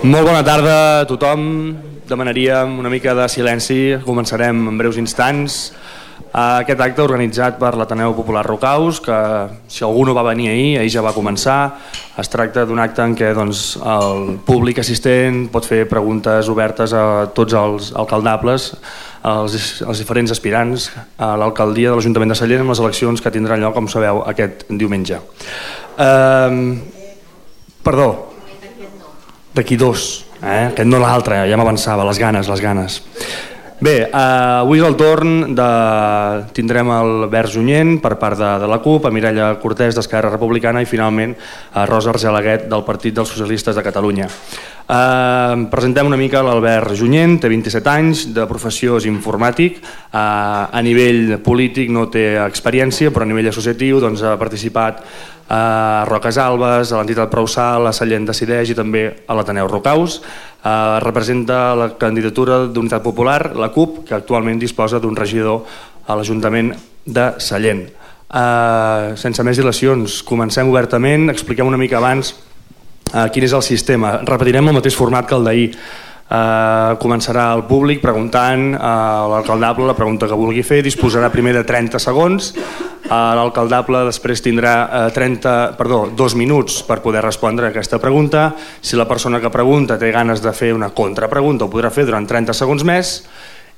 Molt bona tarda a tothom. Demanaríem una mica de silenci. Començarem en breus instants. Aquest acte organitzat per l'Ateneu Popular Rocaus, que si algú no va venir ahir, ahir ja va començar. Es tracta d'un acte en què doncs, el públic assistent pot fer preguntes obertes a tots els alcaldables, als, als diferents aspirants a l'alcaldia de l'Ajuntament de Sallent en les eleccions que tindran lloc, com sabeu, aquest diumenge. Eh, perdó, d'aquí dos, eh? aquest no l'altre, ja m'avançava, les ganes, les ganes. Bé, eh, avui és el torn de... tindrem el Vers Junyent per part de, de la CUP, a Mireia Cortés d'Esquerra Republicana i finalment a Rosa Argelaguet del Partit dels Socialistes de Catalunya. Eh, presentem una mica l'Albert Junyent, té 27 anys, de professió és informàtic, eh, a nivell polític no té experiència, però a nivell associatiu doncs, ha participat a Roques Albes, a l'entitat Prousal, a Sallent Decideix i també a l'Ateneu Rocaus. Eh, representa la candidatura d'Unitat Popular, la CUP, que actualment disposa d'un regidor a l'Ajuntament de Sallent. Eh, sense més dilacions, comencem obertament, expliquem una mica abans eh, quin és el sistema. Repetirem el mateix format que el d'ahir. Uh, començarà el públic preguntant a uh, l'alcaldable la pregunta que vulgui fer, disposarà primer de 30 segons, uh, l'alcaldable després tindrà uh, 30, perdó, dos minuts per poder respondre a aquesta pregunta, si la persona que pregunta té ganes de fer una contrapregunta ho podrà fer durant 30 segons més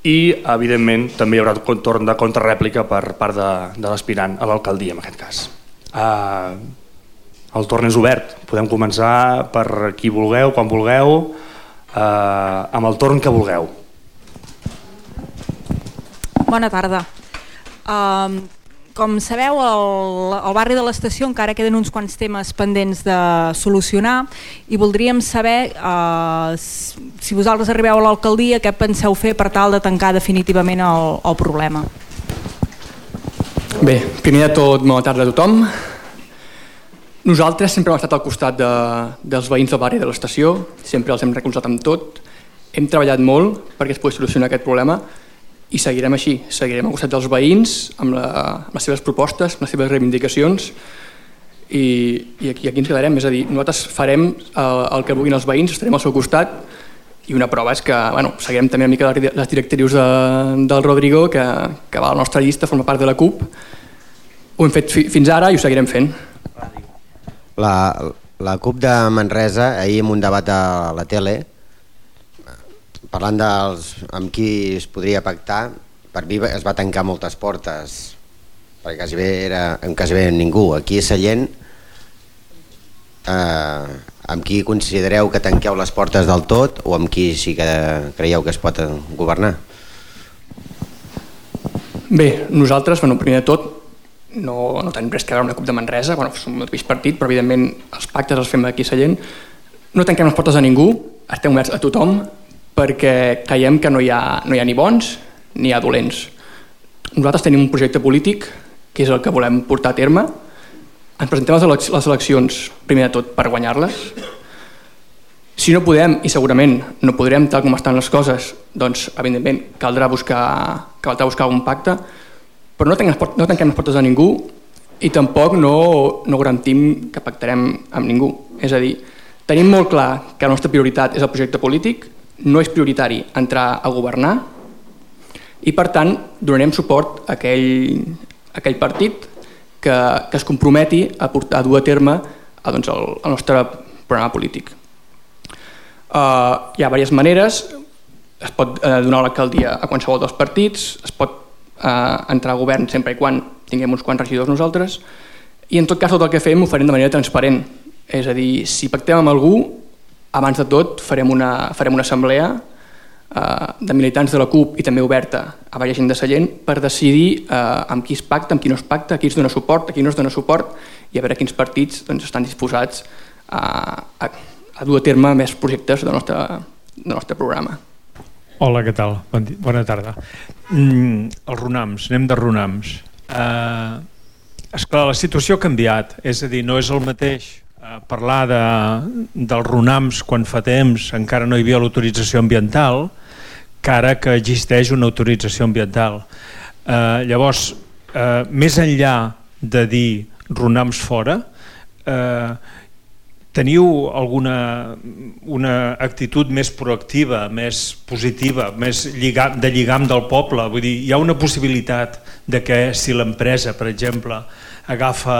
i evidentment també hi haurà torn de contrarèplica per part de, de l'aspirant a l'alcaldia en aquest cas. Uh, el torn és obert, podem començar per qui vulgueu, quan vulgueu, eh, amb el torn que vulgueu. Bona tarda. Um, com sabeu, al, al barri de l'estació encara queden uns quants temes pendents de solucionar i voldríem saber uh, si vosaltres arribeu a l'alcaldia què penseu fer per tal de tancar definitivament el, el problema. Bé, primer de tot, bona tarda a tothom. Nosaltres sempre hem estat al costat de, dels veïns del barri de l'estació, sempre els hem recolzat amb tot, hem treballat molt perquè es pugui solucionar aquest problema i seguirem així, seguirem al costat dels veïns amb, la, amb les seves propostes, amb les seves reivindicacions i, i aquí, aquí ens quedarem, és a dir, nosaltres farem el, el que vulguin els veïns, estarem al seu costat i una prova és que bueno, seguirem també una mica les directrius de, del Rodrigo que, que va a la nostra llista, forma part de la CUP. Ho hem fet fi, fins ara i ho seguirem fent la, la CUP de Manresa, ahir en un debat a la tele, parlant dels, amb qui es podria pactar, per mi es va tancar moltes portes, perquè quasi bé era, en quasi bé ningú. Aquí a Sallent, eh, amb qui considereu que tanqueu les portes del tot o amb qui sí que creieu que es pot governar? Bé, nosaltres, bueno, primer de tot, no, no tenim res que veure amb la CUP de Manresa, bueno, som el mateix partit, però evidentment els pactes els fem aquí a Sallent. No tanquem les portes a ningú, estem oberts a tothom, perquè creiem que no hi ha, no hi ha ni bons ni hi ha dolents. Nosaltres tenim un projecte polític, que és el que volem portar a terme. Ens presentem les, les eleccions, primer de tot, per guanyar-les. Si no podem, i segurament no podrem, tal com estan les coses, doncs, evidentment, caldrà buscar, caldrà buscar un pacte, però no tanquem, no tanquem les portes a ningú i tampoc no, no garantim que pactarem amb ningú. És a dir, tenim molt clar que la nostra prioritat és el projecte polític, no és prioritari entrar a governar i per tant donarem suport a aquell, a aquell partit que, que es comprometi a, portar, a dur a terme a, doncs, el, el nostre programa polític. Uh, hi ha diverses maneres, es pot uh, donar l'alcaldia a qualsevol dels partits, es pot eh, entrar a govern sempre i quan tinguem uns quants regidors nosaltres i en tot cas tot el que fem ho farem de manera transparent és a dir, si pactem amb algú abans de tot farem una, farem una assemblea eh, de militants de la CUP i també oberta a diversa gent de Sallent per decidir eh, amb qui es pacta, amb qui no es pacta, a qui es dona suport, a qui no es dona suport i a veure quins partits doncs, estan disposats a, a, a dur a terme més projectes del nostre, del nostre programa. Hola, què tal? Bona tarda. Mm, els runams, anem de runams. Uh, esclar, la situació ha canviat, és a dir, no és el mateix uh, parlar de, dels runams quan fa temps encara no hi havia l'autorització ambiental que ara que existeix una autorització ambiental. Uh, llavors, uh, més enllà de dir runams fora, uh, teniu alguna una actitud més proactiva, més positiva, més lligam, de lligam del poble? Vull dir, hi ha una possibilitat de que si l'empresa, per exemple, agafa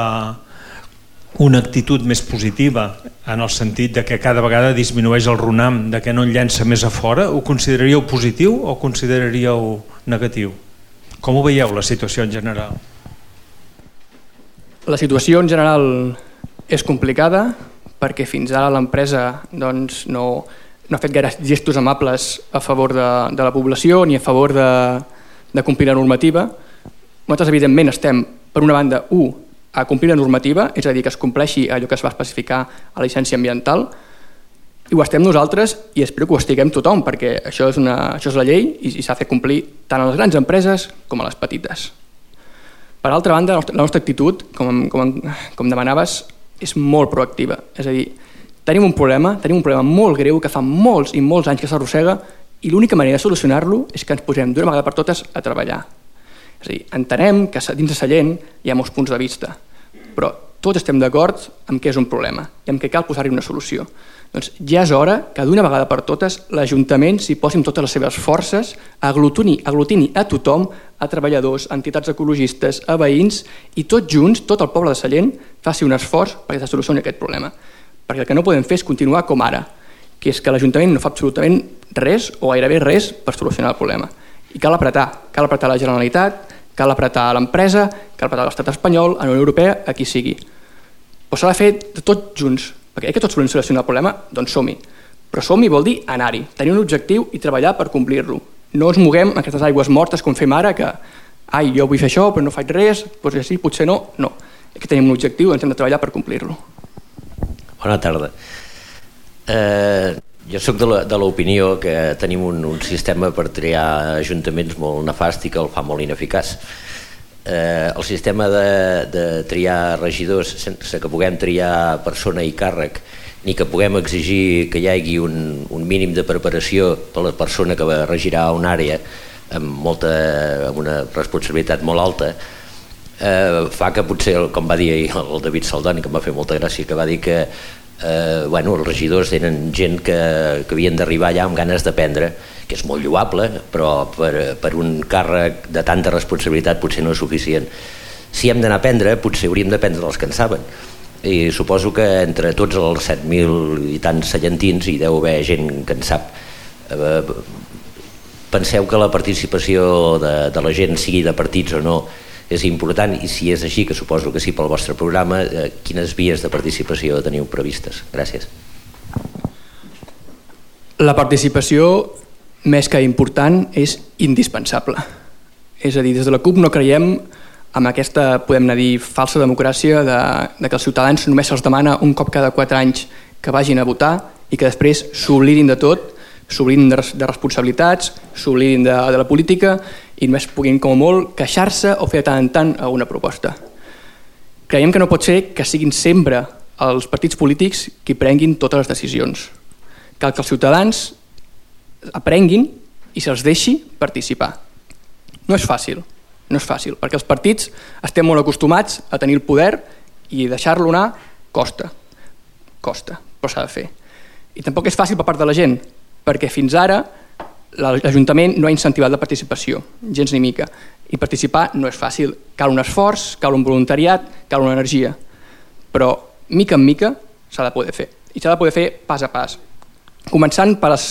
una actitud més positiva en el sentit de que cada vegada disminueix el runam, de que no en llença més a fora, ho consideraríeu positiu o consideraríeu negatiu? Com ho veieu, la situació en general? La situació en general és complicada perquè fins ara l'empresa doncs, no, no ha fet gaire gestos amables a favor de, de la població ni a favor de, de complir la normativa. Nosaltres, evidentment, estem, per una banda, u, a complir la normativa, és a dir, que es compleixi allò que es va especificar a la llicència ambiental, i ho estem nosaltres i espero que ho estiguem tothom, perquè això és, una, això és la llei i, i s'ha de complir tant a les grans empreses com a les petites. Per altra banda, la nostra actitud, com, com, com demanaves, és molt proactiva. És a dir, tenim un problema, tenim un problema molt greu que fa molts i molts anys que s'arrossega i l'única manera de solucionar-lo és que ens posem d'una vegada per totes a treballar. És a dir, entenem que dins de Sallent hi ha molts punts de vista, però tots estem d'acord amb què és un problema i amb què cal posar-hi una solució. Doncs ja és hora que d'una vegada per totes l'Ajuntament s'hi posi amb totes les seves forces, aglutini, aglutini a tothom, a treballadors, a entitats ecologistes, a veïns, i tots junts, tot el poble de Sallent, faci un esforç perquè se solucioni aquest problema. Perquè el que no podem fer és continuar com ara, que és que l'Ajuntament no fa absolutament res o gairebé res per solucionar el problema. I cal apretar, cal apretar la Generalitat, cal apretar l'empresa, cal apretar l'estat espanyol, a la Unió Europea, a qui sigui. Però s'ha de fer tots junts, perquè eh, que tots volem solucionar el problema, doncs som-hi. Però som-hi vol dir anar-hi, tenir un objectiu i treballar per complir-lo. No ens moguem en aquestes aigües mortes com fem ara, que ai, jo vull fer això però no faig res, potser sí, potser no. No, que tenim un objectiu, ens hem de treballar per complir-lo. Bona tarda. Eh, jo sóc de l'opinió que tenim un, un sistema per triar ajuntaments molt nefast i que el fa molt ineficaç eh, el sistema de, de triar regidors sense que puguem triar persona i càrrec ni que puguem exigir que hi hagi un, un mínim de preparació per la persona que regirà una àrea amb, molta, amb una responsabilitat molt alta eh, fa que potser, com va dir el David Saldani, que em va fer molta gràcia, que va dir que eh, bueno, els regidors eren gent que, que havien d'arribar allà amb ganes d'aprendre que és molt lloable, però per, per un càrrec de tanta responsabilitat potser no és suficient. Si hem d'anar a aprendre, potser hauríem d'aprendre els que en saben. I suposo que entre tots els 7.000 i tants sallentins hi deu haver gent que en sap. Eh, penseu que la participació de, de la gent, sigui de partits o no, és important i si és així, que suposo que sí pel vostre programa, eh, quines vies de participació teniu previstes? Gràcies. La participació més que important, és indispensable. És a dir, des de la CUP no creiem amb aquesta, podem dir, falsa democràcia de, de que els ciutadans només se'ls demana un cop cada quatre anys que vagin a votar i que després s'oblidin de tot, s'oblidin de, de responsabilitats, s'oblidin de, de la política i només puguin com a molt queixar-se o fer de tant en tant alguna proposta. Creiem que no pot ser que siguin sempre els partits polítics qui prenguin totes les decisions. Cal que els ciutadans aprenguin i se'ls deixi participar. No és fàcil, no és fàcil, perquè els partits estem molt acostumats a tenir el poder i deixar-lo anar costa, costa, però s'ha de fer. I tampoc és fàcil per part de la gent, perquè fins ara l'Ajuntament no ha incentivat la participació, gens ni mica, i participar no és fàcil, cal un esforç, cal un voluntariat, cal una energia, però mica en mica s'ha de poder fer, i s'ha de poder fer pas a pas, començant per les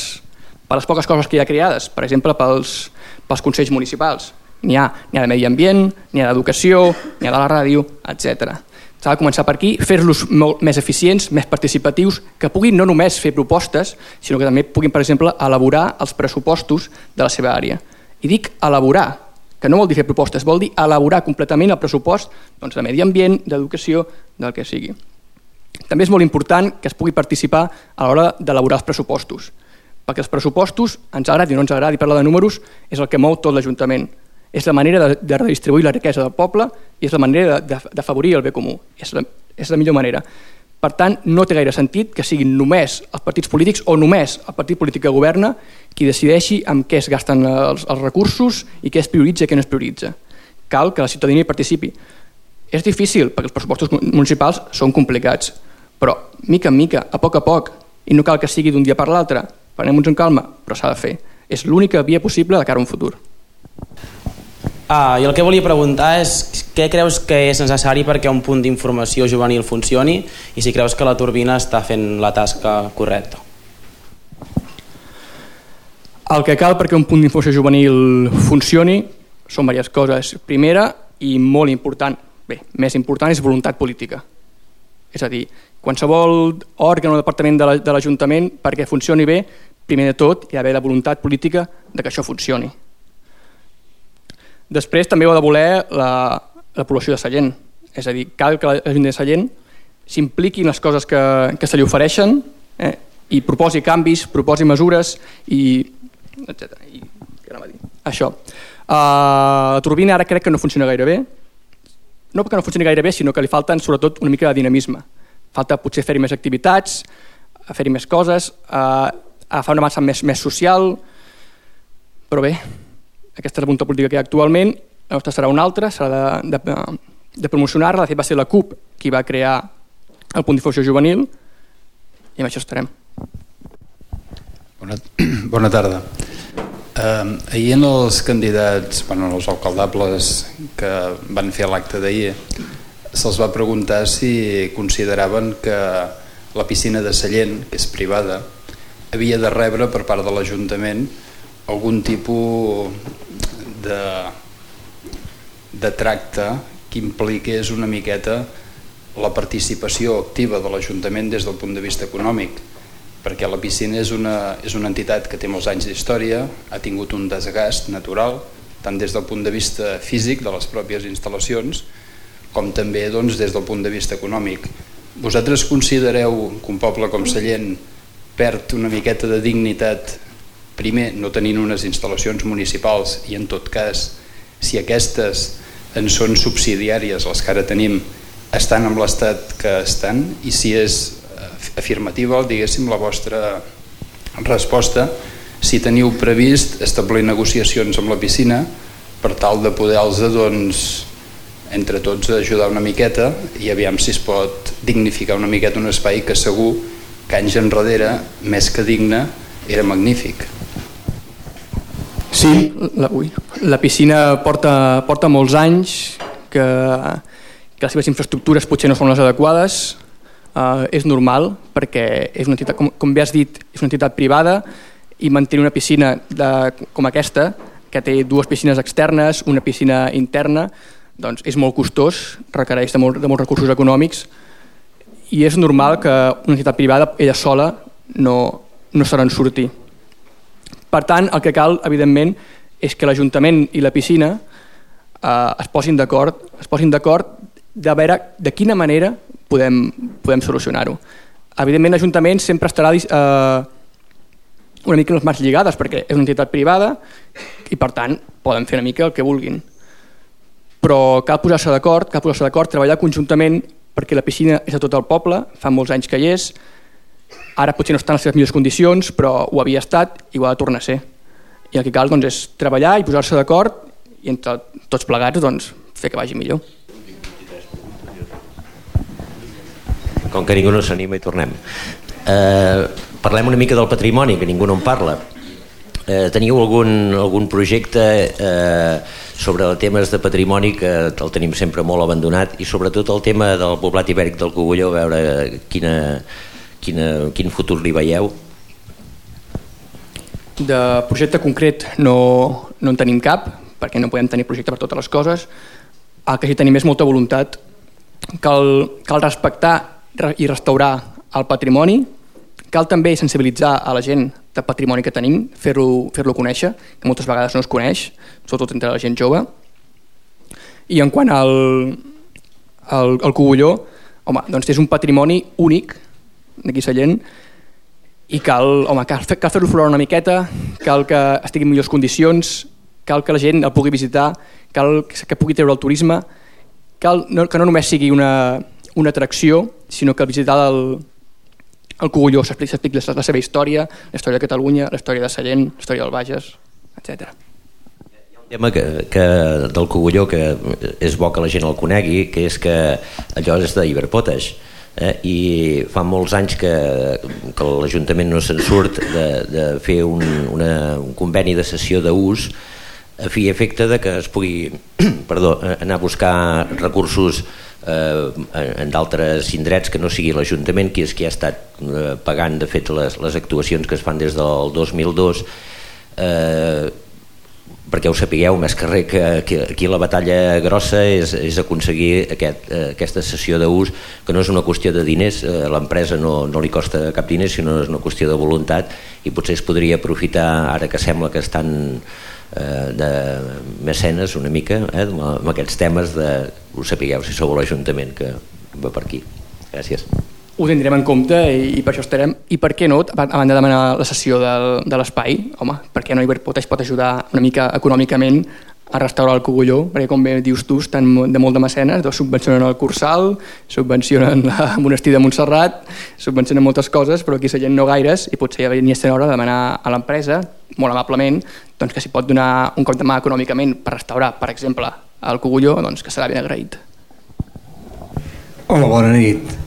per les poques coses que hi ha creades, per exemple pels, pels consells municipals. N'hi ha, ha de medi ambient, n'hi ha d'educació, n'hi ha de la ràdio, etc. S'ha de començar per aquí, fer-los més eficients, més participatius, que puguin no només fer propostes, sinó que també puguin, per exemple, elaborar els pressupostos de la seva àrea. I dic elaborar, que no vol dir fer propostes, vol dir elaborar completament el pressupost doncs, de medi ambient, d'educació, del que sigui. També és molt important que es pugui participar a l'hora d'elaborar els pressupostos perquè els pressupostos, ens agradi o no ens agradi parlar de números, és el que mou tot l'Ajuntament. És la manera de, de redistribuir la riquesa del poble i és la manera d'afavorir el bé comú. És la, és la millor manera. Per tant, no té gaire sentit que siguin només els partits polítics o només el partit polític que governa qui decideixi amb què es gasten els, els recursos i què es prioritza i què no es prioritza. Cal que la ciutadania hi participi. És difícil perquè els pressupostos municipals són complicats, però mica en mica, a poc a poc, i no cal que sigui d'un dia per l'altre, prenem-nos en calma, però s'ha de fer. És l'única via possible de cara a un futur. Ah, I el que volia preguntar és què creus que és necessari perquè un punt d'informació juvenil funcioni i si creus que la turbina està fent la tasca correcta. El que cal perquè un punt d'informació juvenil funcioni són diverses coses. Primera i molt important, bé, més important és voluntat política. És a dir, qualsevol òrgan o departament de l'Ajuntament perquè funcioni bé, primer de tot hi ha d'haver la voluntat política de que això funcioni. Després també ho ha de voler la, la població de Sallent. És a dir, cal que l'Ajuntament de Sallent s'impliqui en les coses que, que se li ofereixen eh, i proposi canvis, proposi mesures i etc. I, què a dir? Això. Uh, la turbina ara crec que no funciona gaire bé. No perquè no funcioni gaire bé, sinó que li falten sobretot una mica de dinamisme. Falta potser fer-hi més activitats, fer-hi més coses, uh, agafar una massa més, més social, però bé, aquesta és la voluntat política que hi ha actualment, la nostra serà una altra, serà de, de, de promocionar-la, de fet va ser la CUP qui va crear el punt difusió juvenil i amb això estarem. Bona, bona tarda. Eh, ahir en els candidats, bueno, els alcaldables que van fer l'acte d'ahir, se'ls va preguntar si consideraven que la piscina de Sallent, que és privada, havia de rebre per part de l'Ajuntament algun tipus de, de tracte que impliqués una miqueta la participació activa de l'Ajuntament des del punt de vista econòmic perquè la piscina és una, és una entitat que té molts anys d'història, ha tingut un desgast natural, tant des del punt de vista físic de les pròpies instal·lacions, com també doncs, des del punt de vista econòmic. Vosaltres considereu que un poble com Sallent perd una miqueta de dignitat primer no tenint unes instal·lacions municipals i en tot cas si aquestes en són subsidiàries les que ara tenim estan amb l'estat que estan i si és eh, afirmativa diguéssim la vostra resposta si teniu previst establir negociacions amb la piscina per tal de poder-los doncs, entre tots ajudar una miqueta i aviam si es pot dignificar una miqueta un espai que segur que anys enrere, més que digne, era magnífic. Sí, la, ui, la piscina porta, porta molts anys que, que les seves infraestructures potser no són les adequades, uh, és normal perquè és una entitat, com, com bé has dit, és una entitat privada i mantenir una piscina de, com aquesta, que té dues piscines externes, una piscina interna, doncs és molt costós, requereix de, molt, de molts recursos econòmics i és normal que una entitat privada, ella sola, no, no se n'en surti. Per tant, el que cal, evidentment, és que l'Ajuntament i la piscina eh, es posin d'acord es posin d'acord de veure de quina manera podem, podem solucionar-ho. Evidentment, l'Ajuntament sempre estarà eh, una mica les mans lligades perquè és una entitat privada i, per tant, poden fer una mica el que vulguin. Però cal posar-se d'acord, cal posar-se d'acord, treballar conjuntament perquè la piscina és a tot el poble, fa molts anys que hi és, Ara potser no està en les seves millors condicions, però ho havia estat i ho ha de tornar a ser. I el que cal doncs, és treballar i posar-se d'acord i entre tots plegats doncs, fer que vagi millor. Com que ningú no s'anima i tornem. Eh, parlem una mica del patrimoni, que ningú no en parla. Eh, teniu algun, algun projecte eh, sobre temes de patrimoni que el tenim sempre molt abandonat i sobretot el tema del poblat ibèric del Cogulló, a veure quina, Quina, quin futur li veieu? De projecte concret no, no en tenim cap, perquè no podem tenir projecte per totes les coses. El que sí tenim és molta voluntat. Cal, cal respectar i restaurar el patrimoni, cal també sensibilitzar a la gent del patrimoni que tenim, fer-lo fer, -lo, conèixer, que moltes vegades no es coneix, sobretot entre la gent jove. I en quant al, al, al Cogulló, home, doncs és un patrimoni únic d'aquí Sallent i cal, home, cal, cal fer-lo florar una miqueta, cal que estigui en millors condicions, cal que la gent el pugui visitar, cal que pugui treure el turisme, cal no, que no només sigui una, una atracció, sinó que visitar el, el Cogulló s'expliqui la, la seva història, la història de Catalunya, la història de Sallent, la història del Bages, etc. Hi ha un tema que, que, del Cogulló que és bo que la gent el conegui, que és que allò és d'Iberpotash eh, i fa molts anys que, que l'Ajuntament no se'n surt de, de fer un, una, un conveni de sessió d'ús a fi efecte de que es pugui perdó, anar a buscar recursos eh, en d'altres indrets que no sigui l'Ajuntament qui és qui ha estat eh, pagant de fet les, les actuacions que es fan des del 2002 eh, perquè ho sapigueu més que res que, que aquí la batalla grossa és, és aconseguir aquest, eh, aquesta sessió d'ús que no és una qüestió de diners eh, l'empresa no, no li costa cap diners sinó és una qüestió de voluntat i potser es podria aprofitar ara que sembla que estan eh, de mecenes una mica eh, amb aquests temes de, ho sapigueu si sou l'Ajuntament que va per aquí. Gràcies. Ho tindrem en compte i, i per això estarem. I per què no, a banda de demanar la sessió del, de l'espai, home, per què no pot, es pot ajudar una mica econòmicament a restaurar el Cogulló, perquè com bé dius tu, estan de molt de mecenes, doncs subvencionen el Cursal, subvencionen la Monestir de Montserrat, subvencionen moltes coses, però aquí la gent no gaires, i potser ja n'hi hora de demanar a l'empresa, molt amablement, doncs que s'hi pot donar un cop de mà econòmicament per restaurar, per exemple, el Cogulló, doncs que serà ben agraït. Hola, bona nit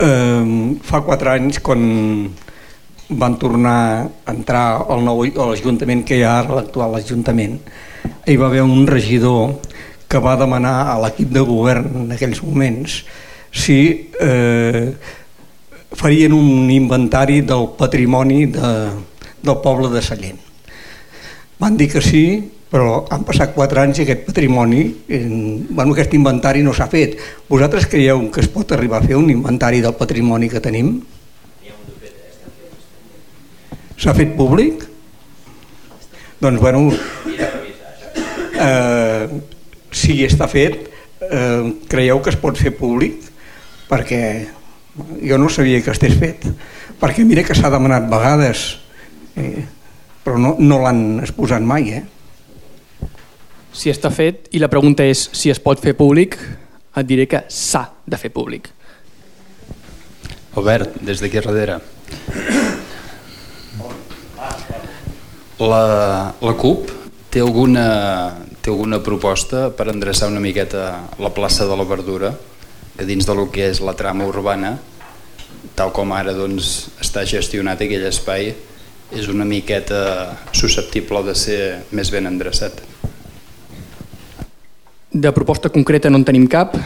eh, fa quatre anys quan van tornar a entrar al nou l'Ajuntament que hi ha ara, l'actual Ajuntament, hi va haver un regidor que va demanar a l'equip de govern en aquells moments si eh, farien un inventari del patrimoni de, del poble de Sallent. Van dir que sí, però han passat quatre anys i aquest patrimoni, bueno, aquest inventari no s'ha fet. Vosaltres creieu que es pot arribar a fer un inventari del patrimoni que tenim? S'ha fet públic? Doncs bueno, eh, si està fet, eh, creieu que es pot fer públic? Perquè jo no sabia que estés fet, perquè mira que s'ha demanat vegades, eh, però no, no l'han exposat mai, eh? Si està fet i la pregunta és si es pot fer públic, et diré que s'ha de fer públic. Albert, des d'aquí darrere. La, la CUP té alguna, té alguna proposta per endreçar una miqueta la plaça de la Verdura, que dins del que és la trama urbana, tal com ara doncs, està gestionat aquell espai, és una miqueta susceptible de ser més ben endreçat. De proposta concreta no en tenim cap,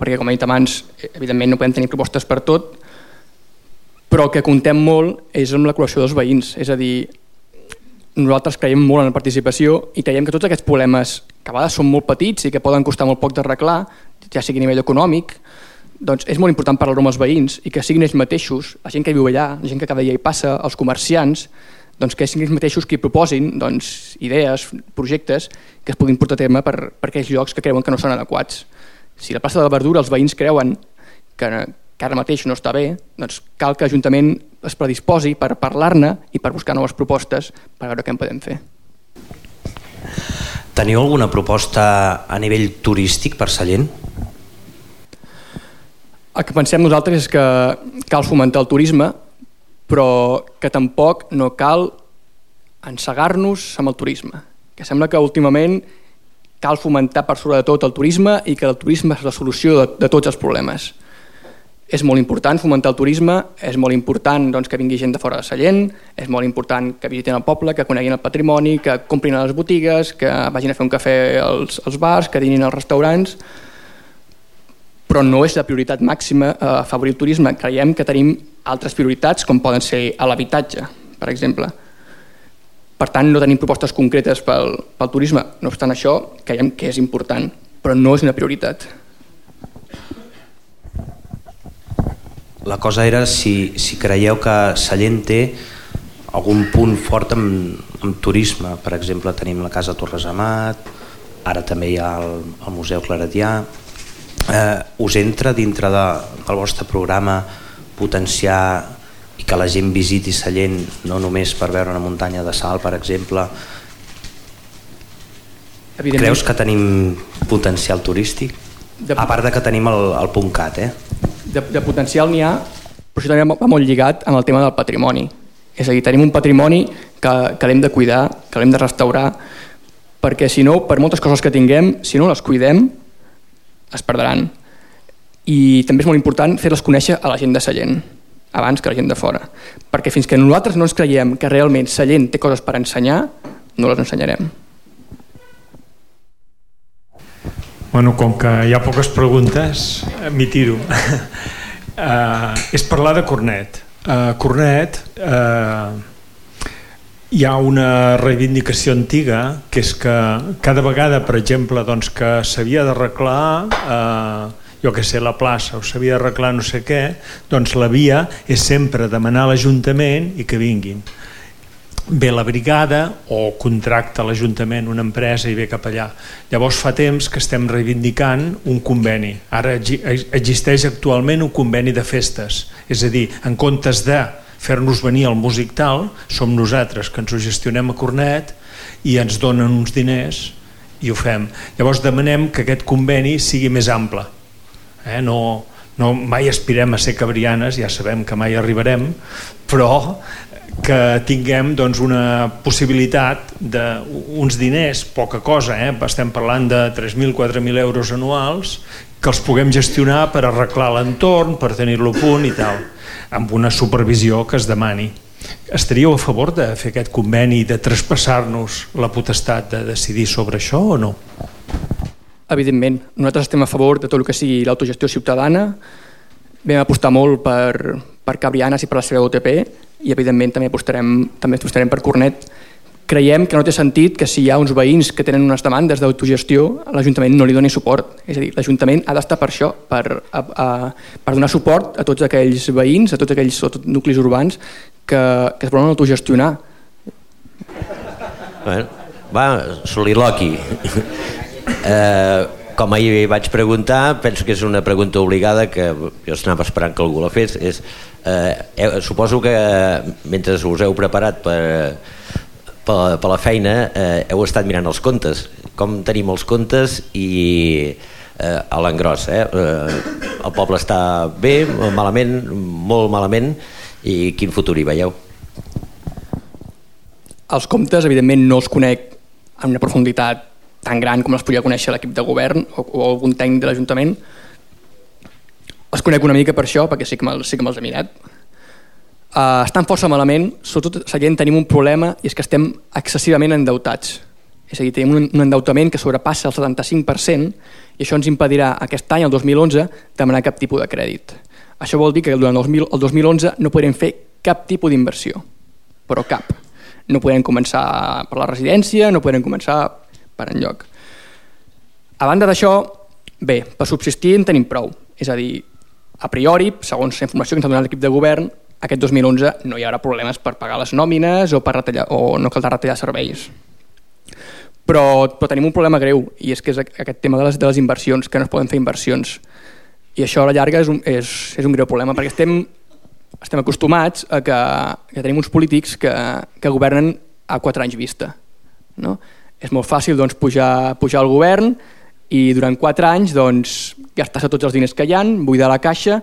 perquè com he dit abans, evidentment no podem tenir propostes per tot, però el que contem molt és amb la col·lecció dels veïns, és a dir, nosaltres creiem molt en la participació i creiem que tots aquests problemes, que a vegades són molt petits i que poden costar molt poc d'arreglar, ja sigui a nivell econòmic, doncs és molt important parlar amb els veïns i que siguin ells mateixos, la gent que viu allà, la gent que cada dia hi passa, els comerciants, doncs que siguin ells mateixos qui proposin doncs, idees, projectes que es puguin portar a terme per, per aquells llocs que creuen que no són adequats. Si la plaça de la Verdura els veïns creuen que, que ara mateix no està bé, doncs cal que l'Ajuntament es predisposi per parlar-ne i per buscar noves propostes per veure què en podem fer. Teniu alguna proposta a nivell turístic per Sallent? El que pensem nosaltres és que cal fomentar el turisme però que tampoc no cal encegar-nos amb el turisme, que sembla que últimament cal fomentar per sobre de tot el turisme i que el turisme és la solució de, de tots els problemes. És molt important fomentar el turisme, és molt important doncs, que vingui gent de fora de Sallent, és molt important que visitin el poble, que coneguin el patrimoni, que comprin a les botigues, que vagin a fer un cafè als, als bars, que dinin als restaurants, però no és la prioritat màxima eh, afavorir el turisme. Creiem que tenim altres prioritats, com poden ser a l'habitatge, per exemple. Per tant, no tenim propostes concretes pel, pel turisme. No obstant això, creiem que és important, però no és una prioritat. La cosa era si, si creieu que Sallent té algun punt fort amb, amb turisme. Per exemple, tenim la Casa Torres Amat, ara també hi ha el, el Museu Claretià, eh, us entra dintre de, del vostre programa potenciar i que la gent visiti Sallent no només per veure una muntanya de sal, per exemple. Creus que tenim potencial turístic? De... A part de que tenim el, el punt cat, eh? De, de potencial n'hi ha, però això també va molt lligat amb el tema del patrimoni. És a dir, tenim un patrimoni que, que l'hem de cuidar, que l'hem de restaurar, perquè si no, per moltes coses que tinguem, si no les cuidem, es perdran. I també és molt important fer-les conèixer a la gent de Sallent abans que la gent de fora perquè fins que nosaltres no ens creiem que realment Sallent té coses per ensenyar no les ensenyarem Bueno, com que hi ha poques preguntes, m'hi tiro. uh, és parlar de Cornet. Uh, Cornet, uh, hi ha una reivindicació antiga que és que cada vegada, per exemple, doncs, que s'havia d'arreglar uh, jo que sé, la plaça o s'havia d'arreglar no sé què, doncs la via és sempre demanar a l'Ajuntament i que vinguin ve la brigada o contracta l'Ajuntament una empresa i ve cap allà. Llavors fa temps que estem reivindicant un conveni. Ara existeix actualment un conveni de festes, és a dir, en comptes de fer-nos venir al músic tal, som nosaltres que ens ho gestionem a Cornet i ens donen uns diners i ho fem. Llavors demanem que aquest conveni sigui més ample. Eh? No, no mai aspirem a ser cabrianes, ja sabem que mai arribarem, però que tinguem doncs, una possibilitat d'uns diners, poca cosa, eh? estem parlant de 3.000, 4.000 euros anuals, que els puguem gestionar per arreglar l'entorn, per tenir-lo a punt i tal, amb una supervisió que es demani. Estaríeu a favor de fer aquest conveni de traspassar-nos la potestat de decidir sobre això o no? Evidentment, nosaltres estem a favor de tot el que sigui l'autogestió ciutadana, vam apostar molt per, per Cabrianes i per la seva UTP i evidentment també apostarem, també apostarem per Cornet. Creiem que no té sentit que si hi ha uns veïns que tenen unes demandes d'autogestió, l'Ajuntament no li doni suport. És a dir, l'Ajuntament ha d'estar per això, per, a, a, per donar suport a tots aquells veïns, a tots aquells tot nuclis urbans que, que es volen autogestionar. Bueno, va, soliloqui. Eh, com ahir vaig preguntar, penso que és una pregunta obligada que jo estava esperant que algú la fes, és, eh, suposo que mentre us heu preparat per, per, per la feina eh, heu estat mirant els contes, com tenim els contes i eh, a l'engròs. Eh? Eh, el poble està bé, malament, molt malament, i quin futur hi veieu? Els comptes, evidentment, no els conec amb una profunditat tan gran com els podia conèixer l'equip de govern o, o algun tècnic de l'Ajuntament. Els conec una mica per això, perquè sí que me'ls sí que me he mirat. Uh, estan força malament, sobretot a gent tenim un problema i és que estem excessivament endeutats. És a dir, tenim un, un endeutament que sobrepassa el 75% i això ens impedirà aquest any, el 2011, demanar cap tipus de crèdit. Això vol dir que durant el, el 2011 no podrem fer cap tipus d'inversió, però cap. No podem començar per la residència, no podem començar per enlloc. A banda d'això, bé, per subsistir en tenim prou. És a dir, a priori, segons la informació que ens ha donat l'equip de govern, aquest 2011 no hi haurà problemes per pagar les nòmines o, per retallar, o no caldrà retallar serveis. Però, però tenim un problema greu i és que és aquest tema de les, de les inversions, que no es poden fer inversions. I això a la llarga és un, és, és un greu problema perquè estem, estem acostumats a que, que tenim uns polítics que, que governen a quatre anys vista. No? És molt fàcil doncs, pujar, pujar al govern i durant 4 anys doncs, gastar-se tots els diners que hi han, buidar la caixa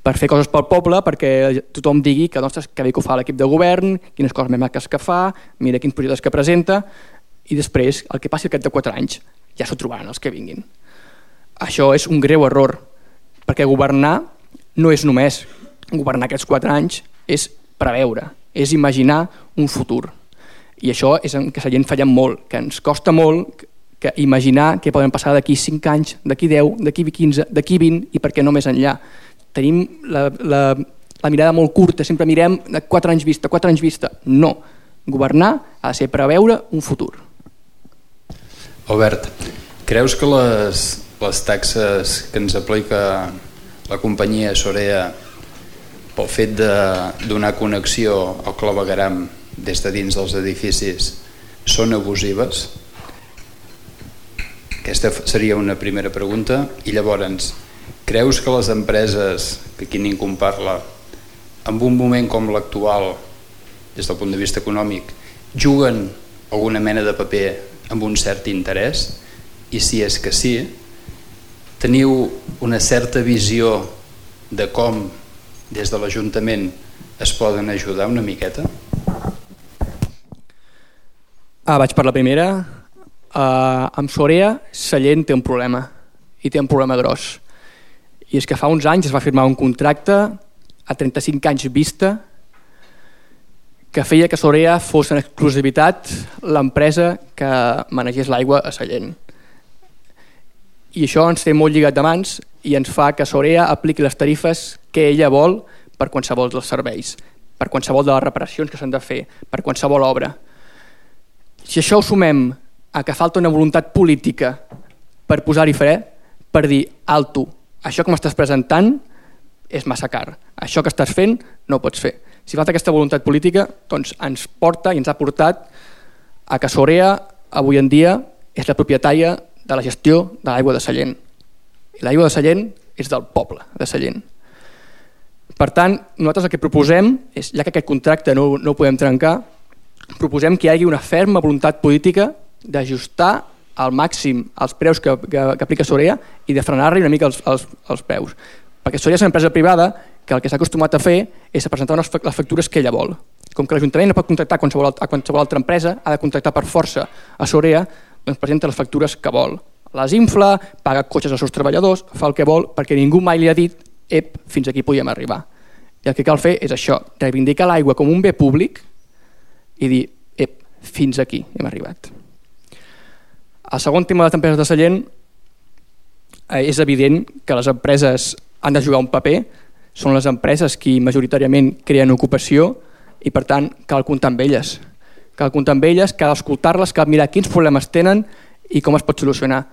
per fer coses pel poble, perquè tothom digui que, doncs, que bé que ho fa l'equip de govern, quines coses més maques que fa, mira quins projectes que presenta, i després, el que passi aquest de 4 anys, ja s'ho trobaran els que vinguin. Això és un greu error, perquè governar no és només governar aquests 4 anys, és preveure, és imaginar un futur. I això és en què la gent falla molt, que ens costa molt que imaginar què poden passar d'aquí 5 anys, d'aquí 10, d'aquí 15, d'aquí 20 i per què no més enllà. Tenim la, la, la mirada molt curta, sempre mirem de 4 anys vista, 4 anys vista. No, governar ha de ser preveure un futur. Albert, creus que les, les taxes que ens aplica la companyia Sorea pel fet de donar connexió al clavegaram des de dins dels edificis són abusives? Aquesta seria una primera pregunta. I llavors, creus que les empreses, que aquí ningú en parla, en un moment com l'actual, des del punt de vista econòmic, juguen alguna mena de paper amb un cert interès? I si és que sí, teniu una certa visió de com des de l'Ajuntament es poden ajudar una miqueta? Ah, vaig per la primera. Uh, amb Sorea, Sallent té un problema, i té un problema gros. i és que fa uns anys es va firmar un contracte a 35 anys vista que feia que Sorea fos en exclusivitat l'empresa que manegés l'aigua a Sallent. I això ens té molt lligat de mans i ens fa que Sorea apliqui les tarifes que ella vol per qualsevol dels serveis, per qualsevol de les reparacions que s'han de fer, per qualsevol obra. Si això ho sumem a que falta una voluntat política per posar-hi fre, per dir, alto, això que m'estàs presentant és massa car, això que estàs fent no ho pots fer si falta aquesta voluntat política, doncs ens porta i ens ha portat a que Sorea avui en dia és la propietària de la gestió de l'aigua de Sallent. I l'aigua de Sallent és del poble de Sallent. Per tant, nosaltres el que proposem és, ja que aquest contracte no, no ho podem trencar, proposem que hi hagi una ferma voluntat política d'ajustar al màxim els preus que, que, que aplica Sorea i de frenar-li una mica els, els, els preus. Perquè Sorea és una empresa privada que el que s'ha acostumat a fer és a presentar unes, les factures que ella vol. Com que l'Ajuntament no pot contractar qualsevol, a qualsevol altra empresa, ha de contractar per força a Sorea, doncs presenta les factures que vol. Les infla, paga cotxes als seus treballadors, fa el que vol, perquè ningú mai li ha dit ep, fins aquí podíem arribar. I el que cal fer és això, reivindicar l'aigua com un bé públic i dir, ep, fins aquí hem arribat. El segon tema de les empreses de Sallent eh, és evident que les empreses han de jugar un paper, són les empreses qui majoritàriament creen ocupació i per tant cal comptar amb elles. Cal comptar amb elles, cal escoltar-les, cal mirar quins problemes tenen i com es pot solucionar.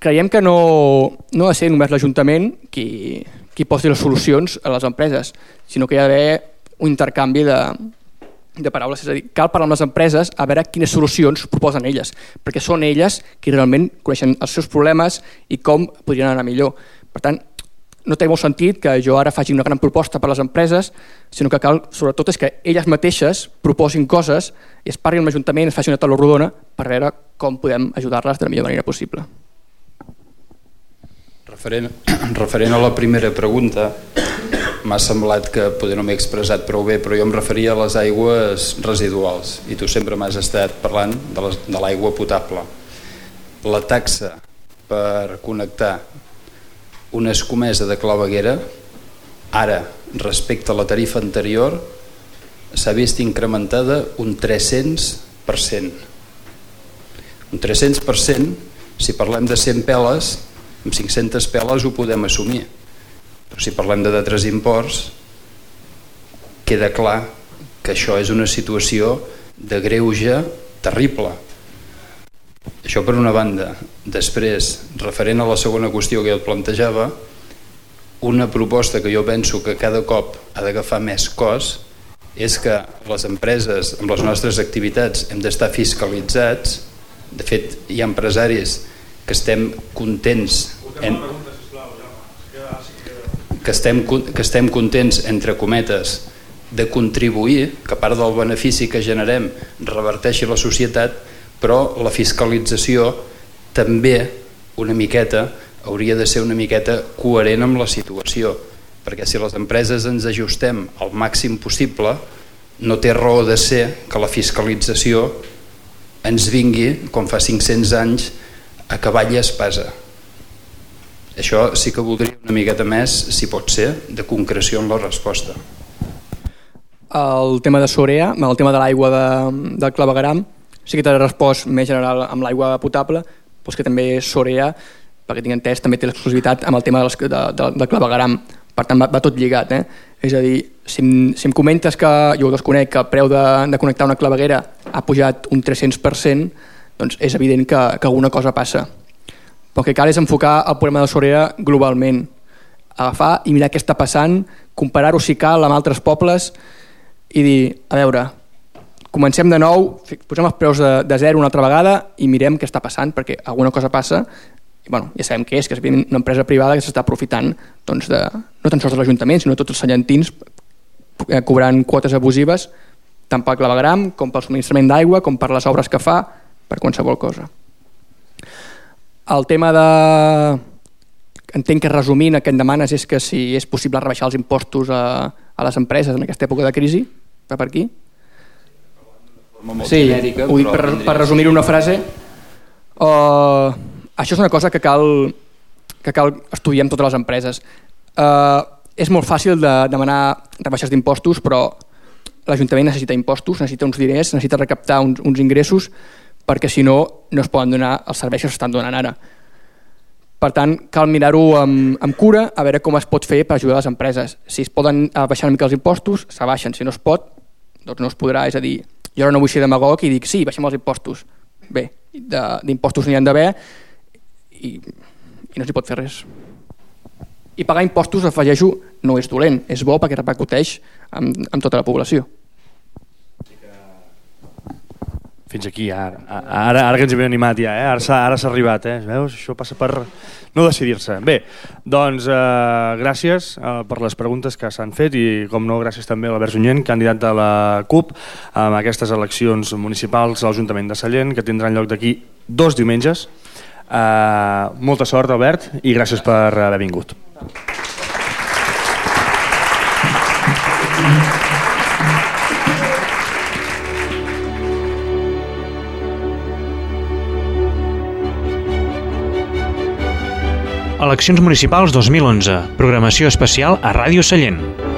Creiem que no, no ha de ser només l'Ajuntament qui, qui posi les solucions a les empreses, sinó que hi ha d'haver un intercanvi de, de paraules, és a dir, cal parlar amb les empreses a veure quines solucions proposen elles, perquè són elles qui realment coneixen els seus problemes i com podrien anar millor. Per tant, no té molt sentit que jo ara faci una gran proposta per a les empreses, sinó que cal, sobretot, és que elles mateixes proposin coses i es parli amb l'Ajuntament, es faci una taula rodona per veure com podem ajudar-les de la millor manera possible. Referent, referent a la primera pregunta, m'ha semblat que poder no m'he expressat prou bé, però jo em referia a les aigües residuals i tu sempre m'has estat parlant de l'aigua potable. La taxa per connectar una escomesa de claveguera ara respecte a la tarifa anterior s'ha vist incrementada un 300%. Un 300%, si parlem de 100 peles, amb 500 peles ho podem assumir. Però si parlem de d'altres imports, queda clar que això és una situació de greuge terrible això per una banda. Després, referent a la segona qüestió que jo et plantejava, una proposta que jo penso que cada cop ha d'agafar més cos és que les empreses amb les nostres activitats hem d'estar fiscalitzats. De fet, hi ha empresaris que estem contents en... que estem, que estem contents entre cometes de contribuir, que part del benefici que generem reverteixi la societat, però la fiscalització també una miqueta hauria de ser una miqueta coherent amb la situació perquè si les empreses ens ajustem al màxim possible no té raó de ser que la fiscalització ens vingui, com fa 500 anys, a cavall i espasa. Això sí que voldria una miqueta més, si pot ser, de concreció en la resposta. El tema de Sorea, el tema de l'aigua de, del clavegaram, sí que t'ha respost més general amb l'aigua potable, doncs que també Sorea, perquè tinc entès, també té l'exclusivitat amb el tema del, de, de, del clavegaram, per tant va, va tot lligat. Eh? És a dir, si si em comentes que, jo ho desconec, que el preu de, de connectar una claveguera ha pujat un 300%, doncs és evident que, que alguna cosa passa. Però que cal és enfocar el problema de Sorea globalment, agafar i mirar què està passant, comparar-ho si cal amb altres pobles i dir, a veure, comencem de nou, posem els preus de, de zero una altra vegada i mirem què està passant, perquè alguna cosa passa i bueno, ja sabem què és, que és una empresa privada que s'està aprofitant doncs, de, no tan sols de l'Ajuntament, sinó tots els sallentins eh, cobrant quotes abusives tant pel clavegram com pel subministrament d'aigua, com per les obres que fa, per qualsevol cosa. El tema de... Entenc que resumint el que em demanes és que si és possible rebaixar els impostos a, a les empreses en aquesta època de crisi, per aquí? sí, genèrica. Ho dic per, per resumir una frase. Uh, això és una cosa que cal que cal estudiar amb totes les empreses. Eh, és molt fàcil de demanar rebaixes d'impostos, però l'Ajuntament necessita impostos, necessita uns diners, necessita recaptar uns, uns ingressos, perquè si no, no es poden donar els serveis que s'estan donant ara. Per tant, cal mirar-ho amb, amb cura, a veure com es pot fer per ajudar les empreses. Si es poden baixar una mica els impostos, s'abaixen. Si no es pot, doncs no es podrà. És a dir, jo ara no vull ser demagog i dic sí, baixem els impostos. Bé, d'impostos n'hi han d'haver i, i no s'hi pot fer res. I pagar impostos, afegeixo, no és dolent, és bo perquè repercuteix amb, amb tota la població. Fins aquí, ara, ara, ara que ens hem animat ja, eh? ara s'ha arribat, eh? veus? Això passa per no decidir-se. Bé, doncs eh, gràcies eh, per les preguntes que s'han fet i com no, gràcies també a l'Albert Junyent, candidat de la CUP amb aquestes eleccions municipals a l'Ajuntament de Sallent que tindran lloc d'aquí dos diumenges. Eh, molta sort, Albert, i gràcies per haver vingut. Eleccions municipals 2011. Programació especial a Ràdio Sallent.